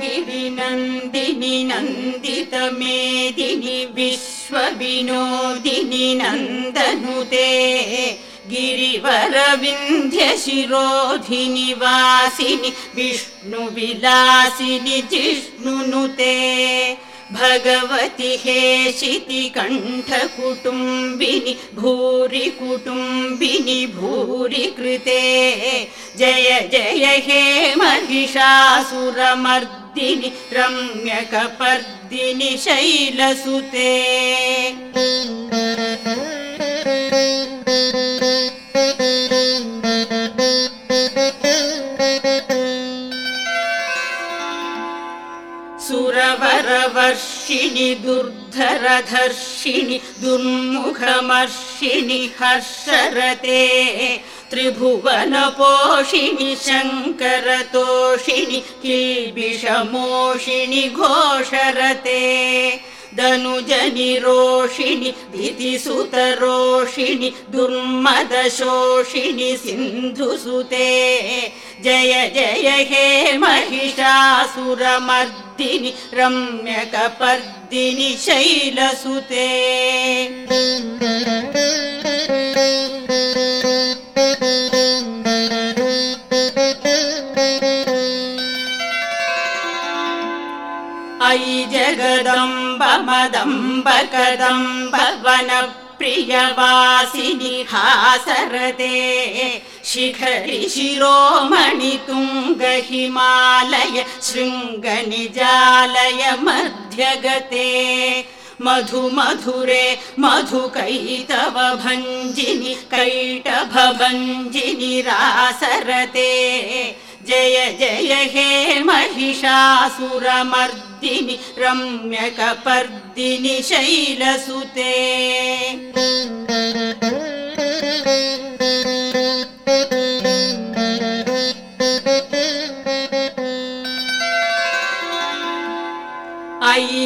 गिरिनन्दिनि नन्दितमेदिनि विश्वविनोदिनि नन्दनुते गिरिवरविन्ध्यशिरोधिनि वासिनि विष्णुविलासिनि जिष्णुनुते भगवति हेशिति कण्ठकुटुम्बिनि भूरि कुटुम्बिनि भूरि कृते। जय जय हे महिषासुरमर्दिनि रम्यकपर्दिनि शैलसुते सुरवरवर्षिणि दुर्धरधर्षिणि दुर्मुखमर्षिणि हर्षरते। त्रिभुवनपोषिणि शङ्करतोषिणि किल्बिषमोषिणि घोषरते। धनुजनिरोषिणि धितिसुतरोषिणि दुर्मदशोषिणि सिन्धुसुते जय जय हे महिषासुरमर्दिनि रम्यकपर्दिनि शैलसुते। अयि जगदम्ब मदम्ब कदम्ब वनप्रियवासिनि हासरते शिखरि शिरोमणि तुङ्ग हिमालय शृङ्गनिजालय मध्यगते। मधु मधुरे मधुकैतव भञ्जिनि कैटभ भञ्जिनि रासरते। जय जय हे महिषासुरमर्दिनि रम्यकपर्दिनि शैलसुते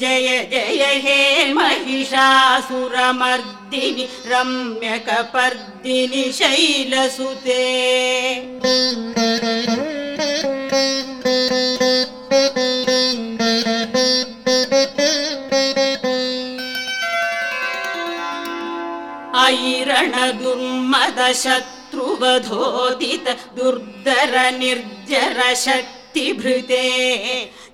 जय जय हे महिषासुरमर्दिनि रम्यकपर्दिनि शैलसुते। ऐरण दुर्मद शत्रुवधोदित दुर्धर निर्जर शक्तिभृते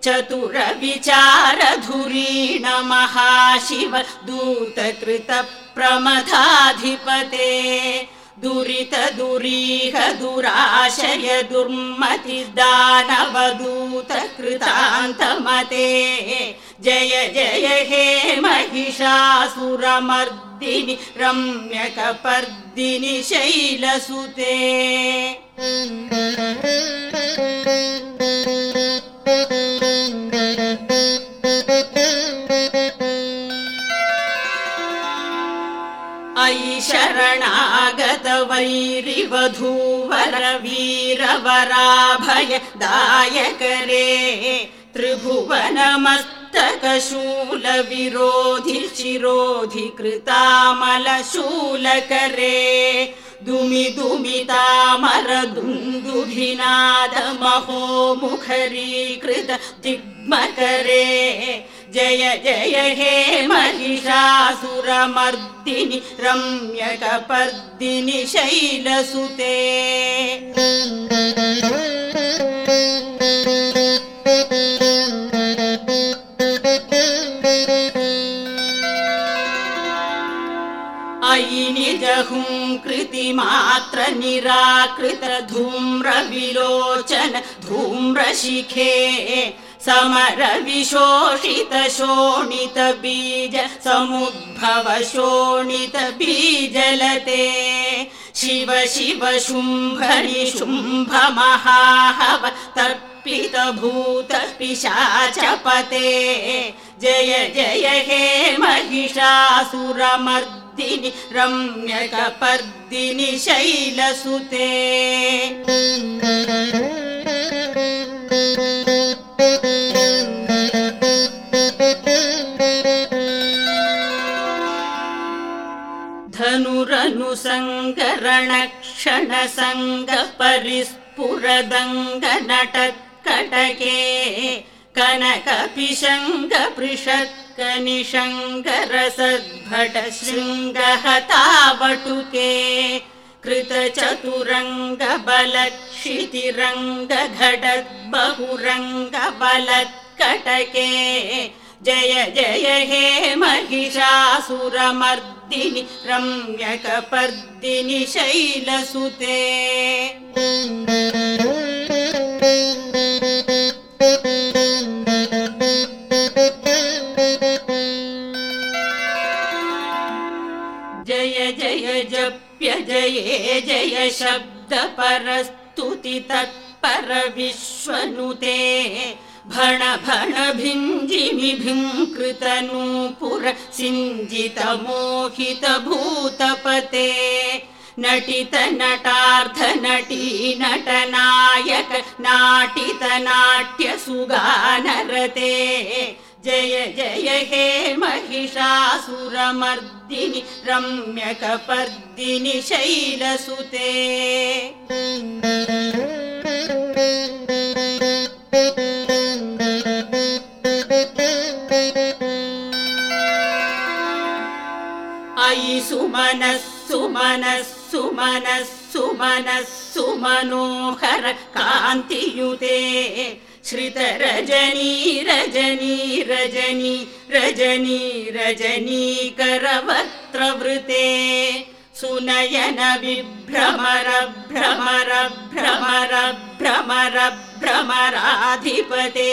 चतुर विचार धुरीण महाशिव दूतकृत प्रमथाधिपते दुराशय दुर्मति दानवदूत कृतान्तमते जय जय हे महिषासुरमर्दिनि रम्यकपर्दिनि शैलसुते शरणागत वैरिवधूवर वीरवराभय दायकरे त्रिभुवनमस्तकशूल विरोधि शिरोधि कृतामल शूलकरे दुमि दुमितामर दुन्दुभिनाद महो मुखरीकृत दिग्मकरे जय जय हे महिषासुरमर्दिनि रम्यकपर्दिनि शैलसुते। अयि निजहुङ्कृतिमात्र निराकृत धूम्र विलोचन धूम्रशिखे समर शोणित बीज समुद्भव शोणित बीजलते शिव शिव शुम्भरि शुम्भ महाहव तर्पित भूत पिशाचपते। जय जय हे महिषासुरमर्दिनि रम्यकपर्दिनि शैलसुते धनुरनुसङ्गरणक्षणसङ्गपरिस्फुरदङ्गनटत्कटके कनकपिशङ्गपृषत्कनिशङ्करसद्भटशृङ्गहतावटुके कृतचतुरङ्गबलक्षितिरङ्गघटद्बहुरङ्गबलत्कटके जय जय हे महिषासुरमर्दिनि रम्यकपर्दिनि शैलसुते। जय जय जप्य जये जय शब्दपरस्तुति तत्पर विश्वनुते भण भण भिञ्जिमि भिङ्कृतनूपुर सिञ्जित मोहित भूतपते नटित नटार्थ नटी नटनायक नाटित नाट्य जय जय हे महिषासुरमर्दिनि रम्यकपर्दिनि शैलसुते सुमनः सुमनः सुमनः सुमनः सुमनोहर कान्तियुते। श्रितरजनी रजनी रजनी रजनी रजनी करवक्त्रवृते सुनयन विभ्रमर भ्रमर भ्रमर भ्रमर भ्रमराधिपते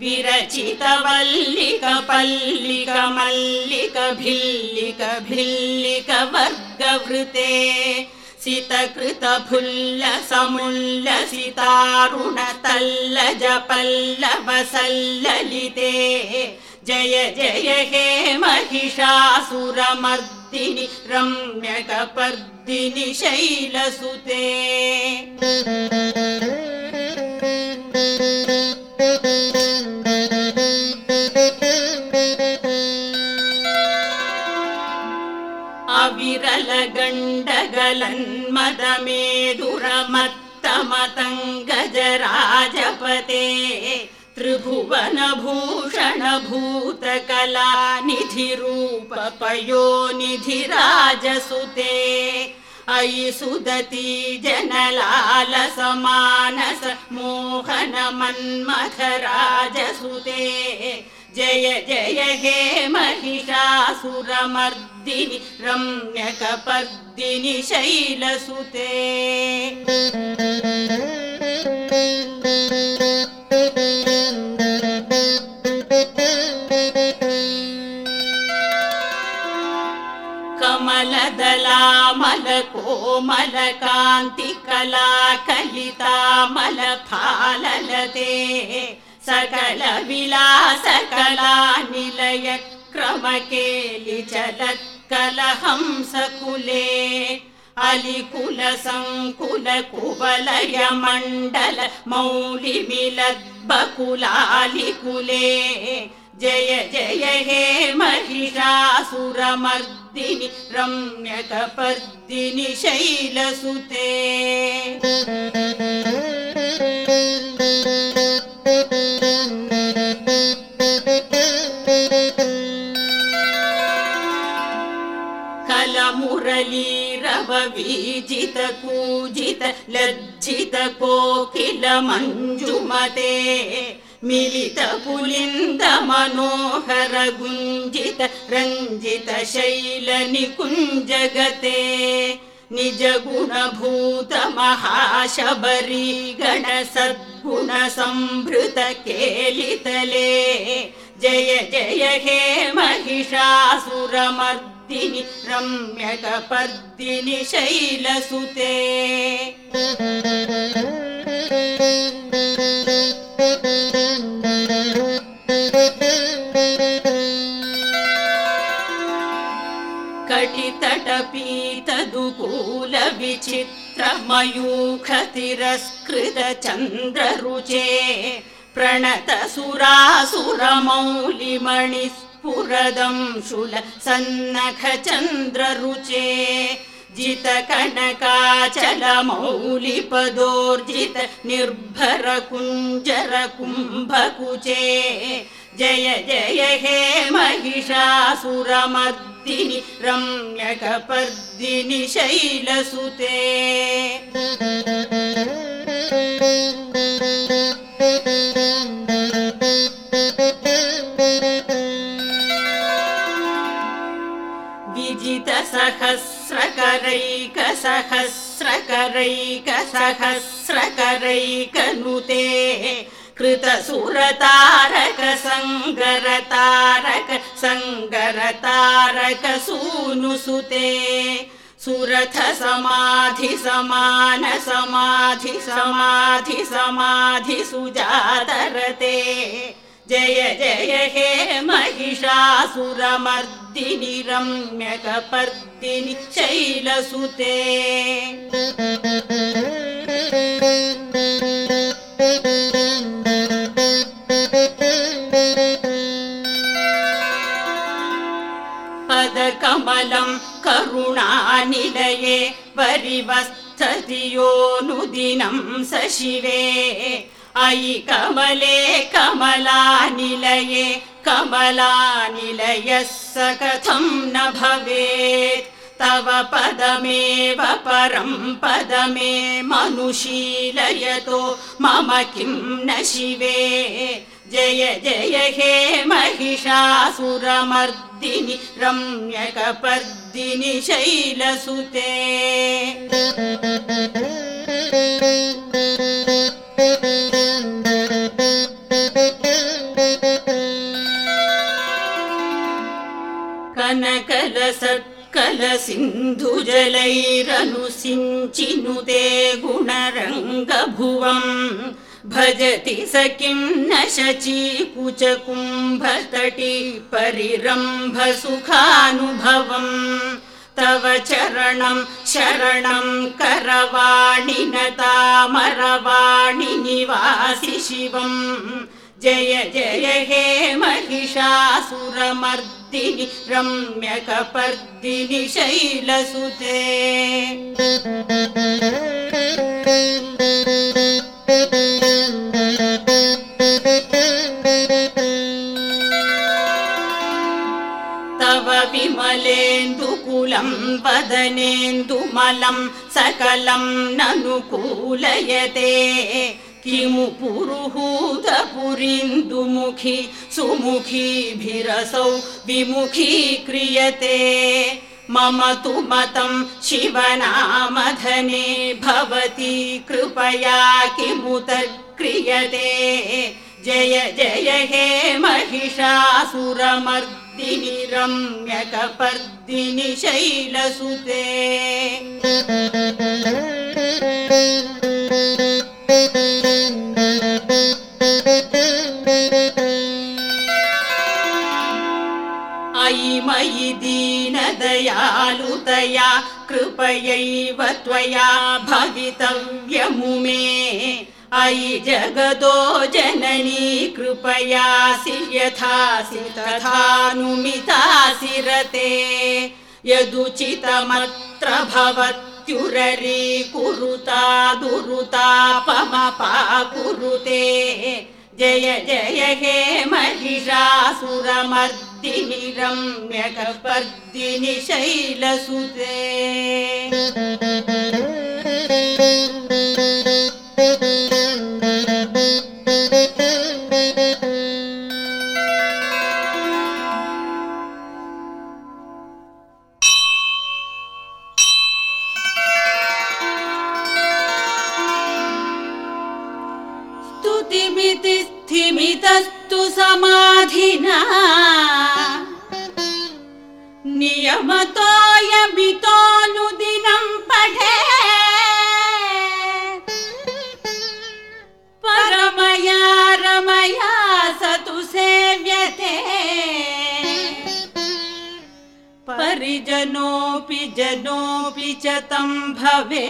महाहवमल्लमतल्लिकमल्लितरल्लकमल्लरते विरचितवल्लिक पल्लिक मल्लिक भिल्लिक भिल्लिक वर्गवृते सितकृत फुल्ल समुल्ल सितारुण तल्लज पल्लव सल्ललिते जय जय हे महिषासुरमर्दिनि रम्यकपर्दिनि शैलसुते अविरल गण्डगलन्मदमेदुरमत्तमतङ्गजराजपते त्रिभुवनभूषण भूतकला निधिरूप पयोनिधिराजसुते अयि सुदती जनलाल समानस मोहन मन्मथ राजसुते जय जय हे महिषासुरमर्दिनि रम्यकपर्दिनि शैलसुते। कमलदलामल सकल विलासकला निलय क्रमकेलि चलत्कलहंसकुले अलिकुल सङ्कुल कुवलय मण्डल मौलिमिलद्बकुलालिकुले जय जय हे महिषासुरमर्दिनि रम्यकपर्दिनि शैलसुते कलमुरलीरववीजित कूजित लज्जित कोकिल मञ्जुमते। मिलित पुलिन्द मनोहर गुञ्जित रञ्जित शैल निकुञ्जगते। निज गुणभूत महाशबरी गण सद्गुण संभृत केलितले जय जय हे महिषासुरमर्दिनि रम्यकपर्दिनि शैलसुते। कटितटपीतदुकूल विचित्रमयूखतिरस्कृत चन्द्ररुचे प्रणत सुरासुरमौलिमणिस्फुरदं शुल सन्नख चन्द्ररुचे जित कनकाचल मौलिपदोर्जित निर्भर कुञ्जर कुम्भकुचे जय जय हे महिषासुरमर्दिनि रम्यकपर्दिनि शैलसुते सङ्गरतारक सूनुसुते सुरथ समाधि समान समाधि समाधि समाधि सुजातरते जय जय हे महिषासुरमर्दिनि रम्यकपर्दिनि शैलसुते पदकमलं करुणानिलये परिवस्थतियोनुदिनं स शिवे अयि कमले कमलानिलये कमलानिलयः स कथं न भवेत् तव पदमेव परं पदमे मनुशीलयतो मम किं न शिवे जय जय हे महिषासुरमर्दिनि रम्यकपर्दिनि शैलसुते। कनकलसत्कलसिन्धुजलैरनुसिञ्चिनुते गुणरङ्गभुवम् भजति स किं न शचीकुचकुम्भतटी परिरम्भ सुखानुभवम् तव चरणं शरणं करवाणि न तामरवाणि निवासि शिवम् जय जय हे महिषासुरमर्दिनि रम्यकपर्दिनि शैलसुते वदनेन्दुमलं सकलं ननुकूलयते किमु पुरुहूतपुरीन्दुमुखी सुमुखीभिरसौ विमुखीक्रियते मम तु मतं शिवनामधने भवति कृपया किमुत क्रियते जय जय हे महिषासुरमर्दिनि रम्यकपर्दिनि शैलसुते। अयि मयि दीनदयालुतया कृपयैव त्वया भवितव्यमुमे अयि जगदो जननी कृपयासि यथासि तथानुमितासि रते यदुचितमत्र भवत्युररी कुरुता दुरुतापमपा कुरुते। जय जय हे महिषासुरमर्दिनि रम्यकपर्दिनि शैलसुते समाधिना। नियमतोऽयमितोऽनुदिनं पठे। परमया रमया स तु सेव्यते। परिजनोऽपि जनोऽपि च तं भवे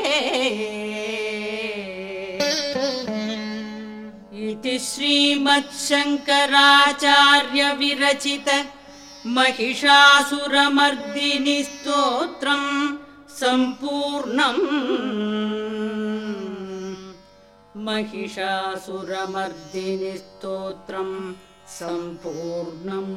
इति श्रीमच्छङ्कराचार्यविरचित महिषासुरमर्दिनि स्तोत्रम् सम्पूर्णम्। महिषासुरमर्दिनि स्तोत्रम् सम्पूर्णम्